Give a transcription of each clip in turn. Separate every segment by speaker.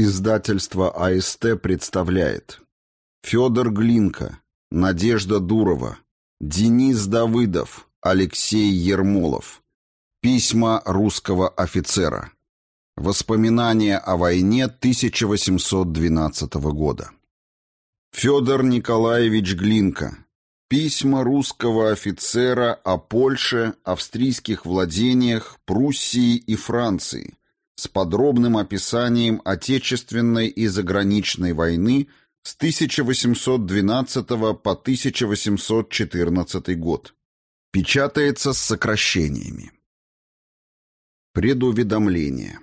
Speaker 1: Издательство АСТ представляет Федор Глинка, Надежда Дурова, Денис Давыдов, Алексей Ермолов. Письма русского офицера. Воспоминания о войне 1812 года. Федор Николаевич Глинка. Письма русского офицера о Польше, австрийских владениях, Пруссии и Франции с подробным описанием Отечественной и заграничной войны с 1812 по 1814 год. Печатается с сокращениями. Предуведомление.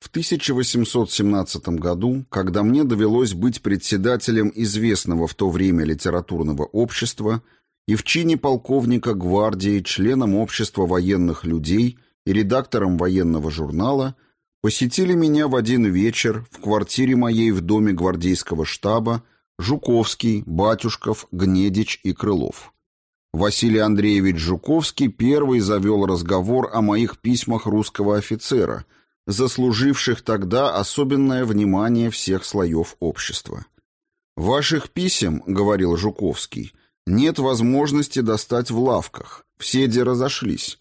Speaker 1: В 1817 году, когда мне довелось быть председателем известного в то время литературного общества и в чине полковника гвардии, членом общества военных людей и редактором военного журнала – посетили меня в один вечер в квартире моей в доме гвардейского штаба Жуковский, Батюшков, Гнедич и Крылов. Василий Андреевич Жуковский первый завел разговор о моих письмах русского офицера, заслуживших тогда особенное внимание всех слоев общества. «Ваших писем, — говорил Жуковский, — нет возможности достать в лавках, все де разошлись».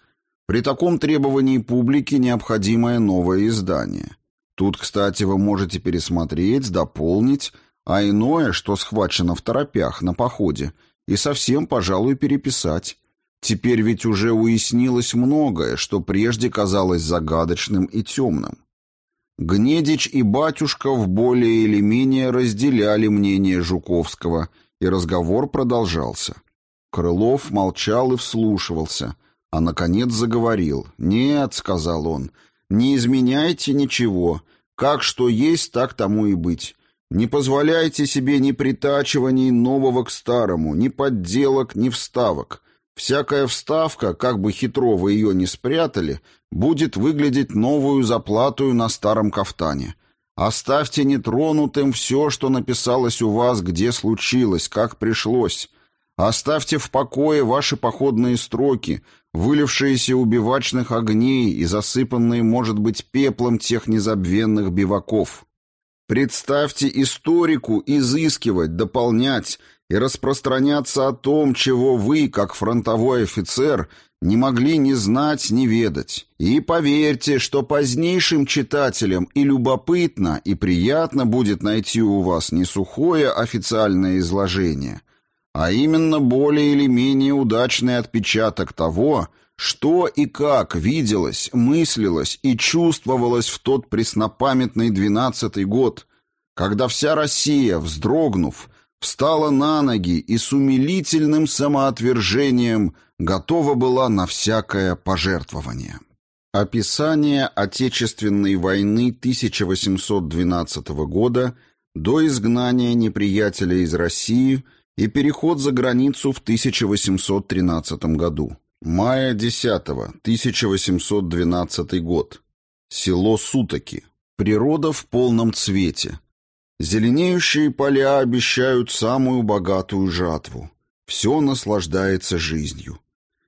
Speaker 1: При таком требовании публики необходимое новое издание. Тут, кстати, вы можете пересмотреть, дополнить, а иное, что схвачено в торопях, на походе, и совсем, пожалуй, переписать. Теперь ведь уже уяснилось многое, что прежде казалось загадочным и темным. Гнедич и Батюшков более или менее разделяли мнение Жуковского, и разговор продолжался. Крылов молчал и вслушивался – а, наконец, заговорил. «Нет», — сказал он, — «не изменяйте ничего. Как что есть, так тому и быть. Не позволяйте себе ни притачиваний нового к старому, ни подделок, ни вставок. Всякая вставка, как бы хитро вы ее не спрятали, будет выглядеть новую заплатую на старом кафтане. Оставьте нетронутым все, что написалось у вас, где случилось, как пришлось». Оставьте в покое ваши походные строки, вылившиеся у бивачных огней и засыпанные, может быть, пеплом тех незабвенных биваков. Представьте историку изыскивать, дополнять и распространяться о том, чего вы, как фронтовой офицер, не могли ни знать, ни ведать. И поверьте, что позднейшим читателям и любопытно, и приятно будет найти у вас не сухое официальное изложение, а именно более или менее удачный отпечаток того, что и как виделось, мыслилось и чувствовалось в тот преснопамятный двенадцатый год, когда вся Россия, вздрогнув, встала на ноги и с умилительным самоотвержением готова была на всякое пожертвование. Описание Отечественной войны 1812 года до изгнания неприятеля из России – и переход за границу в 1813 году. Мая 10 1812 год. Село Сутоки. Природа в полном цвете. Зеленеющие поля обещают самую богатую жатву. Все наслаждается жизнью.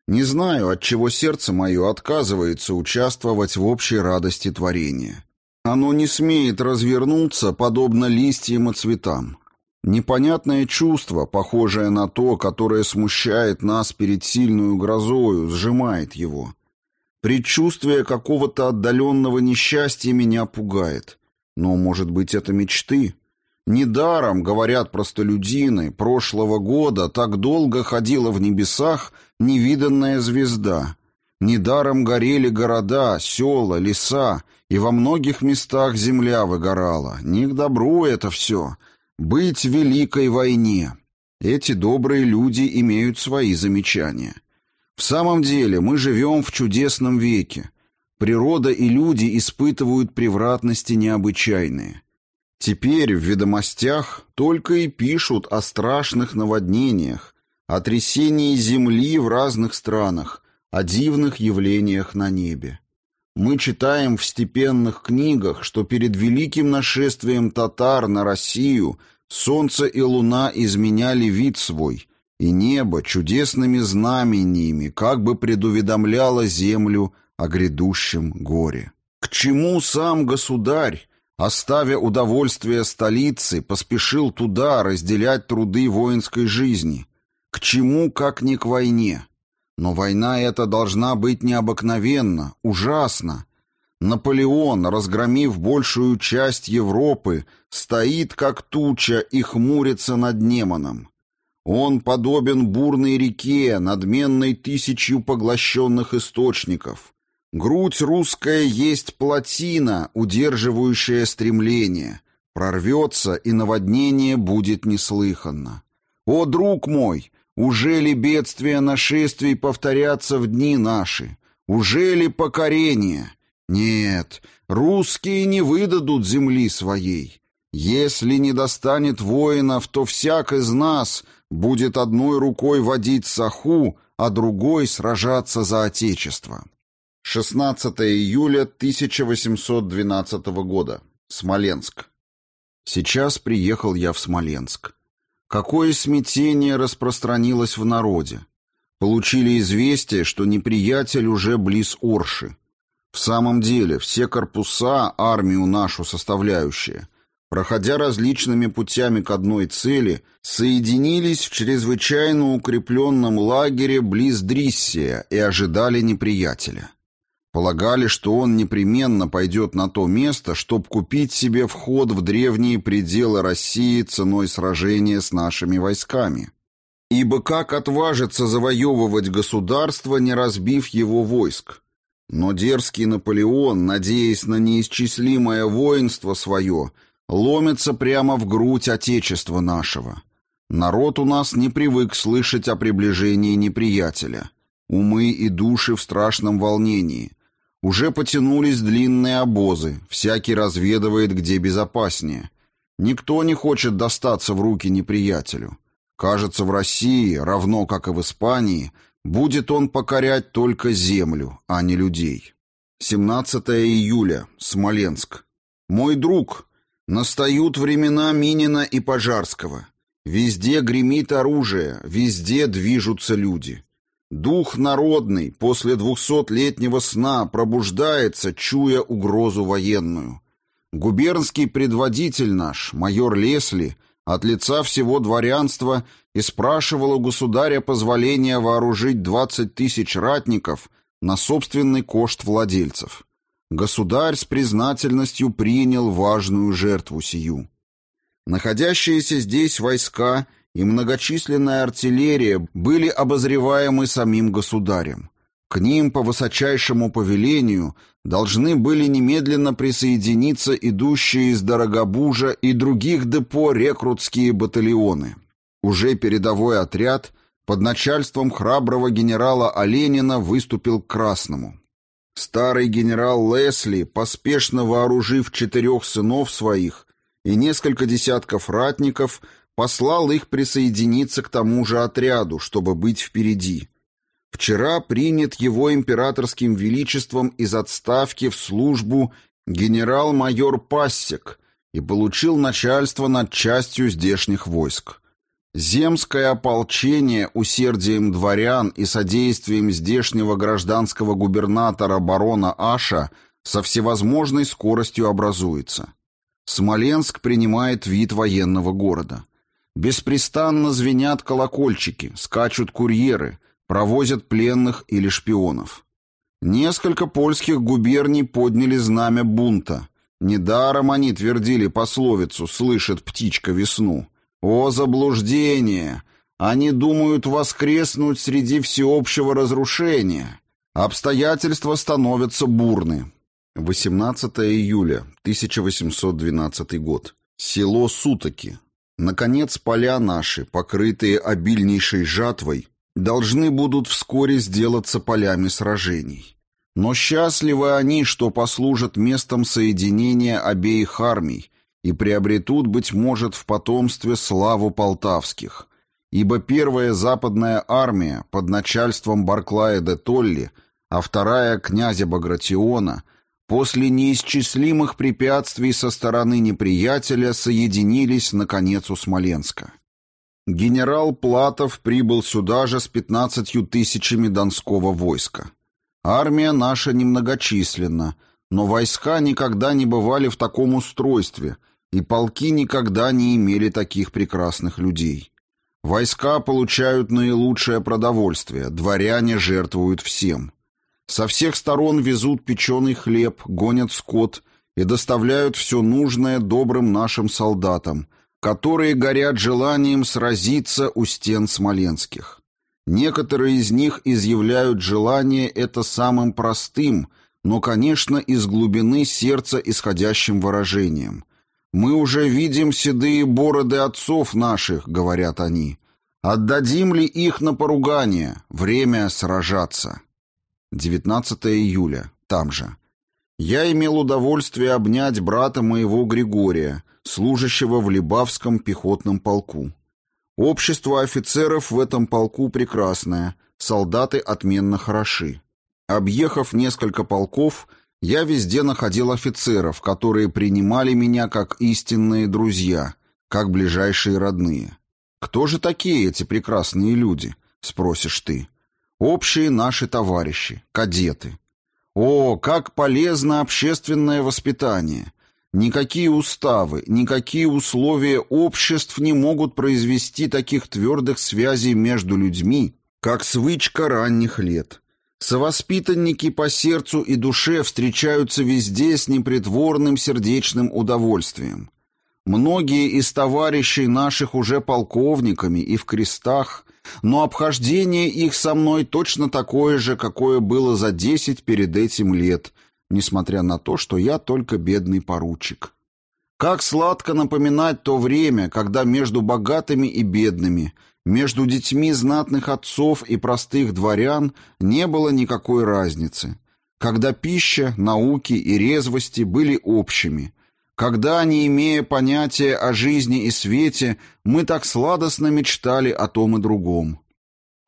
Speaker 1: Не знаю, от чего сердце мое отказывается участвовать в общей радости творения. Оно не смеет развернуться, подобно листьям и цветам. Непонятное чувство, похожее на то, которое смущает нас перед сильную грозою, сжимает его. Предчувствие какого-то отдаленного несчастья меня пугает. Но, может быть, это мечты? Недаром, говорят простолюдины, прошлого года так долго ходила в небесах невиданная звезда. Недаром горели города, села, леса, и во многих местах земля выгорала. Не к добру это все — быть великой войне. Эти добрые люди имеют свои замечания. В самом деле мы живем в чудесном веке. Природа и люди испытывают превратности необычайные. Теперь в ведомостях только и пишут о страшных наводнениях, о трясении земли в разных странах, о дивных явлениях на небе. Мы читаем в степенных книгах, что перед великим нашествием татар на Россию солнце и луна изменяли вид свой, и небо чудесными знамениями как бы предуведомляло землю о грядущем горе. К чему сам государь, оставя удовольствие столицы, поспешил туда разделять труды воинской жизни. К чему, как не к войне? Но война эта должна быть необыкновенна, ужасна. Наполеон, разгромив большую часть Европы, стоит как туча и хмурится над Неманом. Он подобен бурной реке, надменной тысячью поглощенных источников. Грудь русская есть плотина, удерживающая стремление. Прорвется, и наводнение будет неслыханно. О, друг мой, уже ли бедствия нашествий повторятся в дни наши? Уже ли покорение? Нет, русские не выдадут земли своей. Если не достанет воинов, то всяк из нас будет одной рукой водить саху, а другой сражаться за Отечество. 16 июля 1812 года. Смоленск. Сейчас приехал я в Смоленск. Какое смятение распространилось в народе. Получили известие, что неприятель уже близ Орши. В самом деле, все корпуса, армию нашу составляющие, проходя различными путями к одной цели, соединились в чрезвычайно укрепленном лагере близ Дриссия и ожидали неприятеля. Полагали, что он непременно пойдет на то место, чтобы купить себе вход в древние пределы России ценой сражения с нашими войсками. Ибо как отважиться завоевывать государство, не разбив его войск? Но дерзкий Наполеон, надеясь на неисчислимое воинство свое, ломится прямо в грудь Отечества нашего. Народ у нас не привык слышать о приближении неприятеля. Умы и души в страшном волнении. Уже потянулись длинные обозы, всякий разведывает, где безопаснее. Никто не хочет достаться в руки неприятелю. Кажется, в России, равно как и в Испании, будет он покорять только землю, а не людей. 17 июля. Смоленск. Мой друг, Настают времена Минина и Пожарского. Везде гремит оружие, везде движутся люди. Дух народный после двухсотлетнего сна пробуждается, чуя угрозу военную. Губернский предводитель наш, майор Лесли, от лица всего дворянства и спрашивал у государя позволения вооружить 20 тысяч ратников на собственный кошт владельцев. Государь с признательностью принял важную жертву сию. Находящиеся здесь войска и многочисленная артиллерия были обозреваемы самим государем. К ним по высочайшему повелению должны были немедленно присоединиться идущие из Дорогобужа и других депо рекрутские батальоны. Уже передовой отряд под начальством храброго генерала Оленина выступил к Красному. Старый генерал Лесли, поспешно вооружив четырех сынов своих и несколько десятков ратников, послал их присоединиться к тому же отряду, чтобы быть впереди. Вчера принят его императорским величеством из отставки в службу генерал-майор Пассек и получил начальство над частью здешних войск. Земское ополчение усердием дворян и содействием здешнего гражданского губернатора барона Аша со всевозможной скоростью образуется. Смоленск принимает вид военного города. Беспрестанно звенят колокольчики, скачут курьеры, провозят пленных или шпионов. Несколько польских губерний подняли знамя бунта. Недаром они твердили пословицу «слышит птичка весну». О заблуждение! Они думают воскреснуть среди всеобщего разрушения. Обстоятельства становятся бурны. 18 июля 1812 год. Село Сутоки. Наконец, поля наши, покрытые обильнейшей жатвой, должны будут вскоре сделаться полями сражений. Но счастливы они, что послужат местом соединения обеих армий, и приобретут, быть может, в потомстве славу полтавских, ибо первая западная армия под начальством Барклая де Толли, а вторая князя Багратиона после неисчислимых препятствий со стороны неприятеля соединились, наконец, у Смоленска. Генерал Платов прибыл сюда же с пятнадцатью тысячами донского войска. Армия наша немногочисленна, Но войска никогда не бывали в таком устройстве, и полки никогда не имели таких прекрасных людей. Войска получают наилучшее продовольствие, дворяне жертвуют всем. Со всех сторон везут печеный хлеб, гонят скот и доставляют все нужное добрым нашим солдатам, которые горят желанием сразиться у стен смоленских. Некоторые из них изъявляют желание это самым простым, но, конечно, из глубины сердца исходящим выражением. «Мы уже видим седые бороды отцов наших», — говорят они. «Отдадим ли их на поругание? Время сражаться». 19 июля. Там же. Я имел удовольствие обнять брата моего Григория, служащего в Либавском пехотном полку. Общество офицеров в этом полку прекрасное, солдаты отменно хороши. Объехав несколько полков, я везде находил офицеров, которые принимали меня как истинные друзья, как ближайшие родные. «Кто же такие эти прекрасные люди?» — спросишь ты. «Общие наши товарищи, кадеты». О, как полезно общественное воспитание! Никакие уставы, никакие условия обществ не могут произвести таких твердых связей между людьми, как свычка ранних лет. Совоспитанники по сердцу и душе встречаются везде с непритворным сердечным удовольствием. Многие из товарищей наших уже полковниками и в крестах, но обхождение их со мной точно такое же, какое было за десять перед этим лет – несмотря на то, что я только бедный поручик. Как сладко напоминать то время, когда между богатыми и бедными, между детьми знатных отцов и простых дворян не было никакой разницы, когда пища, науки и резвости были общими, когда, не имея понятия о жизни и свете, мы так сладостно мечтали о том и другом.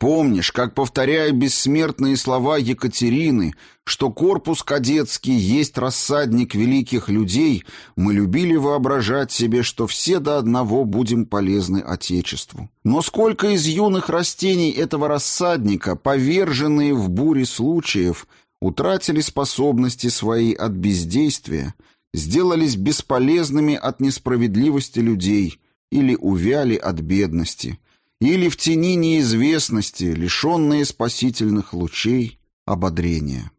Speaker 1: Помнишь, как, повторяя бессмертные слова Екатерины, что корпус кадетский есть рассадник великих людей, мы любили воображать себе, что все до одного будем полезны Отечеству. Но сколько из юных растений этого рассадника, поверженные в буре случаев, утратили способности свои от бездействия, сделались бесполезными от несправедливости людей или увяли от бедности – или в тени неизвестности, лишенные спасительных лучей, ободрения.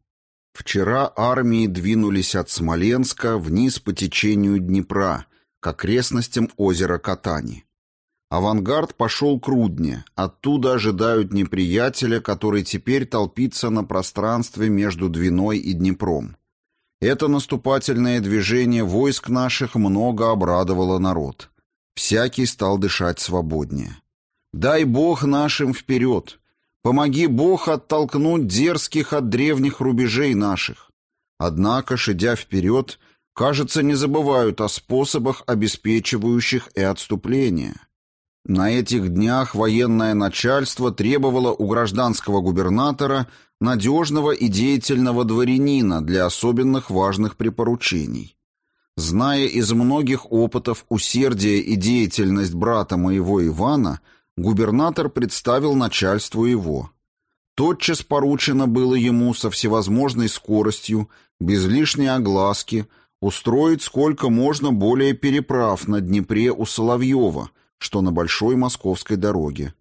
Speaker 1: Вчера армии двинулись от Смоленска вниз по течению Днепра, к окрестностям озера Катани. Авангард пошел к Рудне, оттуда ожидают неприятеля, который теперь толпится на пространстве между Двиной и Днепром. Это наступательное движение войск наших много обрадовало народ. Всякий стал дышать свободнее. Дай Бог нашим вперед. Помоги Бог оттолкнуть дерзких от древних рубежей наших. Однако, шедя вперед, кажется, не забывают о способах, обеспечивающих и отступление. На этих днях военное начальство требовало у гражданского губернатора надежного и деятельного дворянина для особенных важных препоручений. Зная из многих опытов усердие и деятельность брата моего Ивана – губернатор представил начальству его. Тотчас поручено было ему со всевозможной скоростью, без лишней огласки, устроить сколько можно более переправ на Днепре у Соловьева, что на Большой Московской дороге.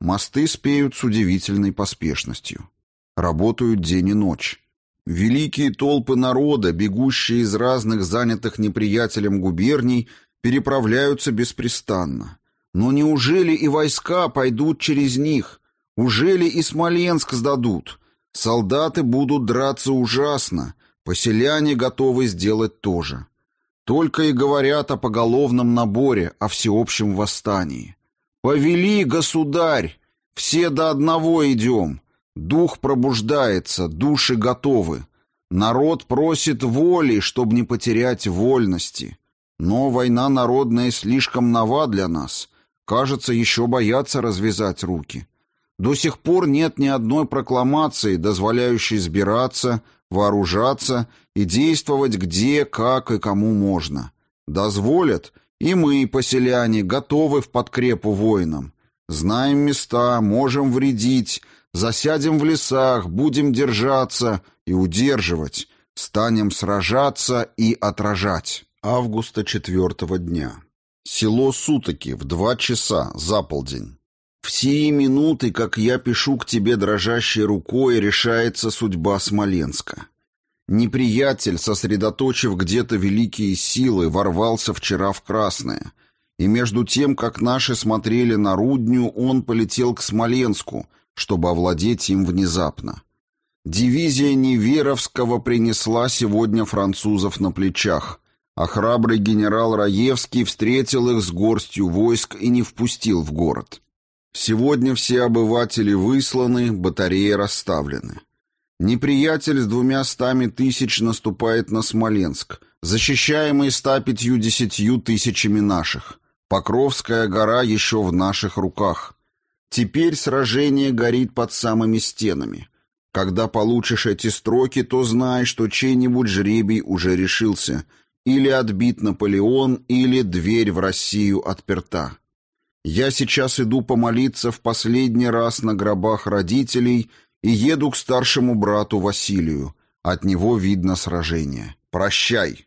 Speaker 1: Мосты спеют с удивительной поспешностью. Работают день и ночь. Великие толпы народа, бегущие из разных занятых неприятелем губерний, переправляются беспрестанно. Но неужели и войска пойдут через них? Ужели и Смоленск сдадут? Солдаты будут драться ужасно, поселяне готовы сделать то же. Только и говорят о поголовном наборе, о всеобщем восстании. «Повели, государь! Все до одного идем! Дух пробуждается, души готовы. Народ просит воли, чтобы не потерять вольности. Но война народная слишком нова для нас. Кажется, еще боятся развязать руки. До сих пор нет ни одной прокламации, дозволяющей сбираться, вооружаться и действовать где, как и кому можно. Дозволят, и мы, поселяне, готовы в подкрепу воинам. Знаем места, можем вредить, засядем в лесах, будем держаться и удерживать. Станем сражаться и отражать. Августа четвертого дня. Село Сутоки в два часа за полдень. В сии минуты, как я пишу к тебе дрожащей рукой, решается судьба Смоленска. Неприятель, сосредоточив где-то великие силы, ворвался вчера в Красное. И между тем, как наши смотрели на Рудню, он полетел к Смоленску, чтобы овладеть им внезапно. Дивизия Неверовского принесла сегодня французов на плечах, а храбрый генерал Раевский встретил их с горстью войск и не впустил в город. Сегодня все обыватели высланы, батареи расставлены. Неприятель с двумя стами тысяч наступает на Смоленск, защищаемый ста пятью десятью тысячами наших. Покровская гора еще в наших руках. Теперь сражение горит под самыми стенами. Когда получишь эти строки, то знай, что чей-нибудь жребий уже решился. Или отбит Наполеон, или дверь в Россию отперта. Я сейчас иду помолиться в последний раз на гробах родителей и еду к старшему брату Василию. От него видно сражение. Прощай.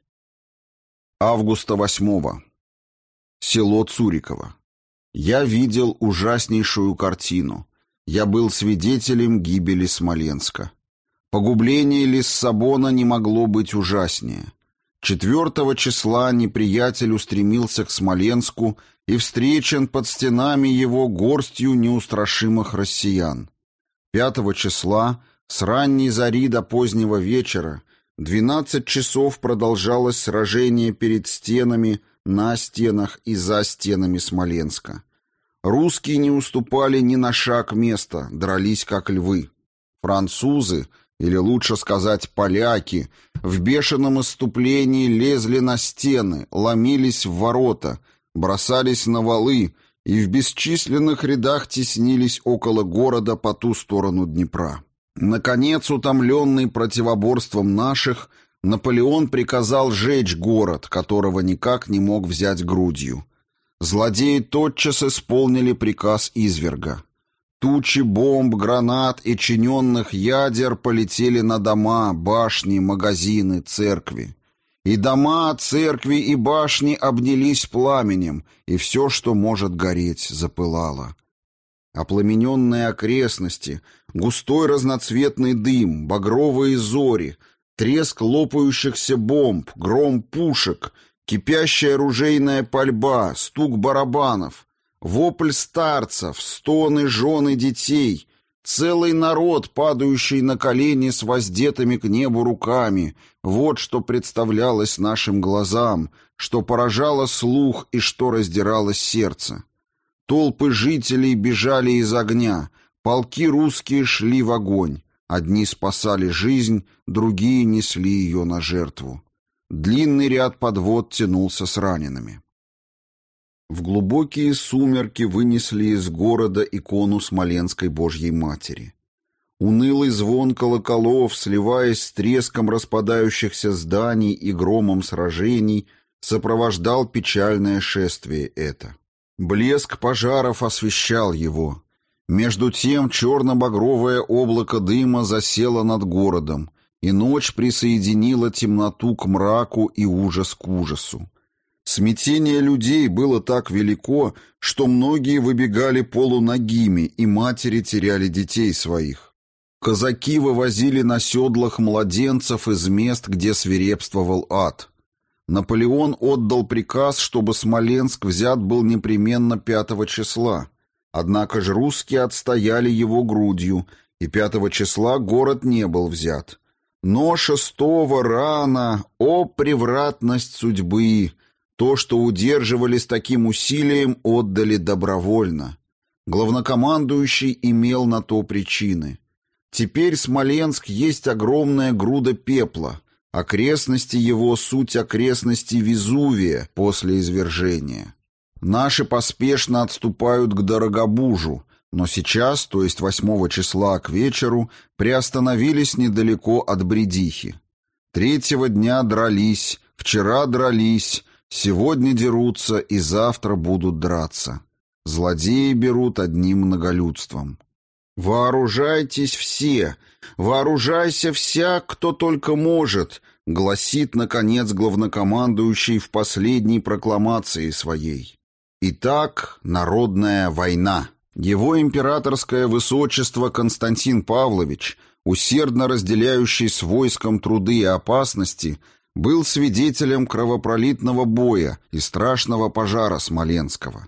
Speaker 1: Августа 8. Село Цуриково. Я видел ужаснейшую картину. Я был свидетелем гибели Смоленска. Погубление Лиссабона не могло быть ужаснее. Четвертого числа неприятель устремился к Смоленску и встречен под стенами его горстью неустрашимых россиян. Пятого числа с ранней зари до позднего вечера двенадцать часов продолжалось сражение перед стенами, на стенах и за стенами Смоленска. Русские не уступали ни на шаг места, дрались как львы. Французы, или лучше сказать поляки, в бешеном иступлении лезли на стены, ломились в ворота, бросались на валы и в бесчисленных рядах теснились около города по ту сторону Днепра. Наконец, утомленный противоборством наших, Наполеон приказал сжечь город, которого никак не мог взять грудью. Злодеи тотчас исполнили приказ изверга. Тучи бомб, гранат и чиненных ядер полетели на дома, башни, магазины, церкви. И дома, церкви и башни обнялись пламенем, и все, что может гореть, запылало. Опламененные окрестности, густой разноцветный дым, багровые зори, треск лопающихся бомб, гром пушек, кипящая оружейная пальба, стук барабанов, вопль старцев, стоны жен и детей, Целый народ, падающий на колени с воздетыми к небу руками. Вот что представлялось нашим глазам, что поражало слух и что раздирало сердце. Толпы жителей бежали из огня, полки русские шли в огонь. Одни спасали жизнь, другие несли ее на жертву. Длинный ряд подвод тянулся с ранеными. В глубокие сумерки вынесли из города икону Смоленской Божьей Матери. Унылый звон колоколов, сливаясь с треском распадающихся зданий и громом сражений, сопровождал печальное шествие это. Блеск пожаров освещал его. Между тем черно-багровое облако дыма засело над городом, и ночь присоединила темноту к мраку и ужас к ужасу. Смятение людей было так велико, что многие выбегали полуногими, и матери теряли детей своих. Казаки вывозили на седлах младенцев из мест, где свирепствовал ад. Наполеон отдал приказ, чтобы Смоленск взят был непременно пятого числа. Однако же русские отстояли его грудью, и пятого числа город не был взят. Но шестого рано, о превратность судьбы, то, что удерживали с таким усилием, отдали добровольно. Главнокомандующий имел на то причины. Теперь Смоленск есть огромная груда пепла, окрестности его суть окрестности Везувия после извержения. Наши поспешно отступают к Дорогобужу, но сейчас, то есть 8 числа к вечеру, приостановились недалеко от Бредихи. Третьего дня дрались, вчера дрались, Сегодня дерутся и завтра будут драться. Злодеи берут одним многолюдством. «Вооружайтесь все! Вооружайся вся, кто только может!» гласит, наконец, главнокомандующий в последней прокламации своей. Итак, народная война. Его императорское высочество Константин Павлович, усердно разделяющий с войском труды и опасности, был свидетелем кровопролитного боя и страшного пожара Смоленского.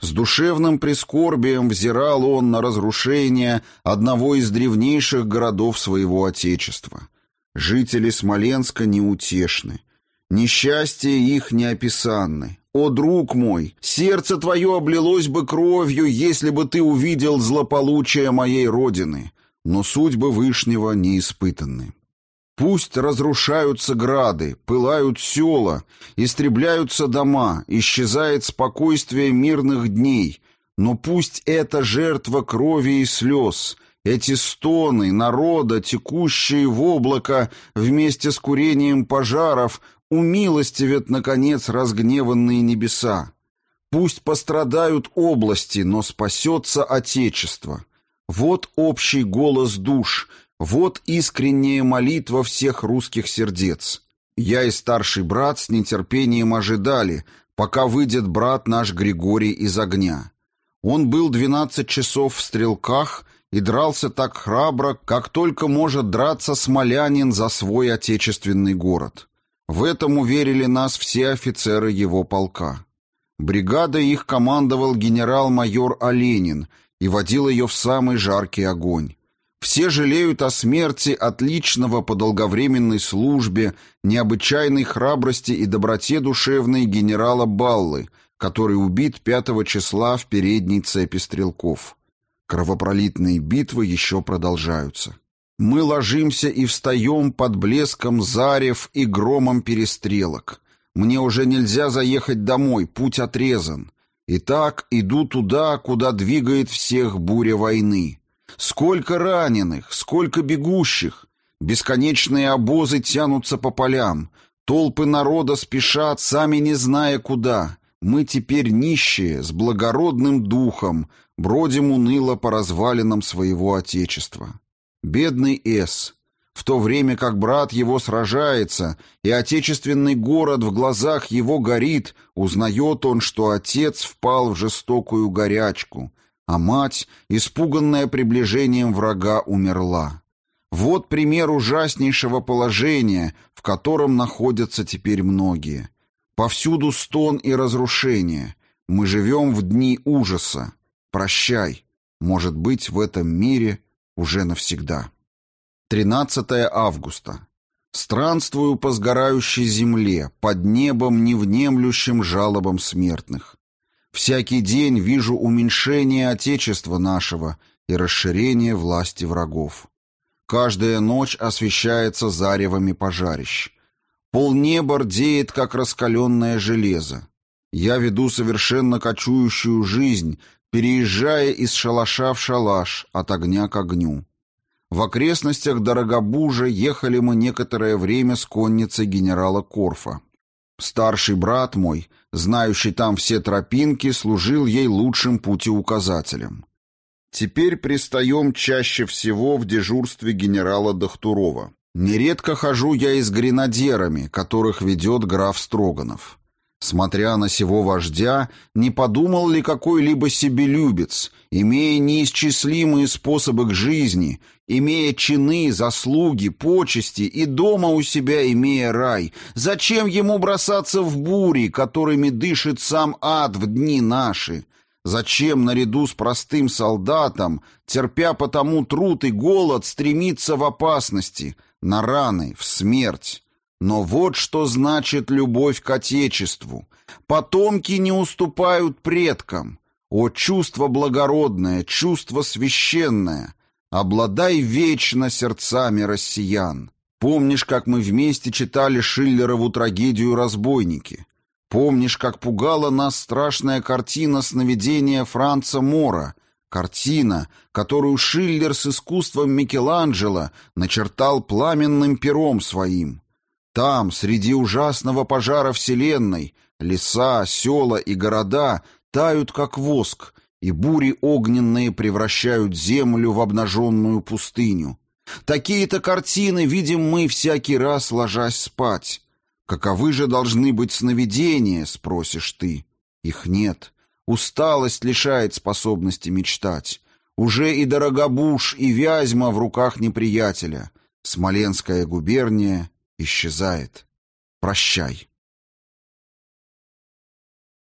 Speaker 1: С душевным прискорбием взирал он на разрушение одного из древнейших городов своего Отечества. Жители Смоленска неутешны. Несчастье их неописанны. О, друг мой, сердце твое облилось бы кровью, если бы ты увидел злополучие моей родины, но судьбы Вышнего не испытаны. Пусть разрушаются грады, пылают села, истребляются дома, исчезает спокойствие мирных дней, но пусть эта жертва крови и слез, эти стоны народа, текущие в облако вместе с курением пожаров, умилостивят, наконец, разгневанные небеса. Пусть пострадают области, но спасется Отечество. Вот общий голос душ — вот искренняя молитва всех русских сердец. Я и старший брат с нетерпением ожидали, пока выйдет брат наш Григорий из огня. Он был двенадцать часов в стрелках и дрался так храбро, как только может драться смолянин за свой отечественный город. В этом уверили нас все офицеры его полка. Бригада их командовал генерал-майор Оленин и водил ее в самый жаркий огонь. Все жалеют о смерти отличного по долговременной службе, необычайной храбрости и доброте душевной генерала Баллы, который убит 5 числа в передней цепи стрелков. Кровопролитные битвы еще продолжаются. Мы ложимся и встаем под блеском зарев и громом перестрелок. Мне уже нельзя заехать домой, путь отрезан. Итак, иду туда, куда двигает всех буря войны. Сколько раненых, сколько бегущих. Бесконечные обозы тянутся по полям. Толпы народа спешат, сами не зная куда. Мы теперь нищие, с благородным духом, бродим уныло по развалинам своего Отечества. Бедный С. В то время как брат его сражается, и отечественный город в глазах его горит, узнает он, что отец впал в жестокую горячку — а мать, испуганная приближением врага, умерла. Вот пример ужаснейшего положения, в котором находятся теперь многие. Повсюду стон и разрушение. Мы живем в дни ужаса. Прощай. Может быть, в этом мире уже навсегда. 13 августа. Странствую по сгорающей земле, под небом, невнемлющим жалобам смертных. Всякий день вижу уменьшение Отечества нашего и расширение власти врагов. Каждая ночь освещается заревами пожарищ. Полнеба рдеет, как раскаленное железо. Я веду совершенно кочующую жизнь, переезжая из шалаша в шалаш, от огня к огню. В окрестностях Дорогобужа ехали мы некоторое время с конницей генерала Корфа. Старший брат мой, знающий там все тропинки, служил ей лучшим путеуказателем. Теперь пристаем чаще всего в дежурстве генерала Дохтурова. Нередко хожу я и с гренадерами, которых ведет граф Строганов. Смотря на сего вождя, не подумал ли какой-либо себелюбец, имея неисчислимые способы к жизни, имея чины, заслуги, почести и дома у себя имея рай, зачем ему бросаться в бури, которыми дышит сам ад в дни наши? Зачем наряду с простым солдатом, терпя потому труд и голод, стремиться в опасности, на раны, в смерть? Но вот что значит любовь к Отечеству. Потомки не уступают предкам. О, чувство благородное, чувство священное! Обладай вечно сердцами россиян. Помнишь, как мы вместе читали Шиллерову трагедию «Разбойники»? Помнишь, как пугала нас страшная картина сновидения Франца Мора, картина, которую Шиллер с искусством Микеланджело начертал пламенным пером своим? Там, среди ужасного пожара Вселенной, леса, села и города тают, как воск, и бури огненные превращают землю в обнаженную пустыню. Такие-то картины видим мы всякий раз, ложась спать. Каковы же должны быть сновидения, спросишь ты? Их нет. Усталость лишает способности мечтать. Уже и Дорогобуш, и Вязьма в руках неприятеля. Смоленская губерния исчезает. Прощай.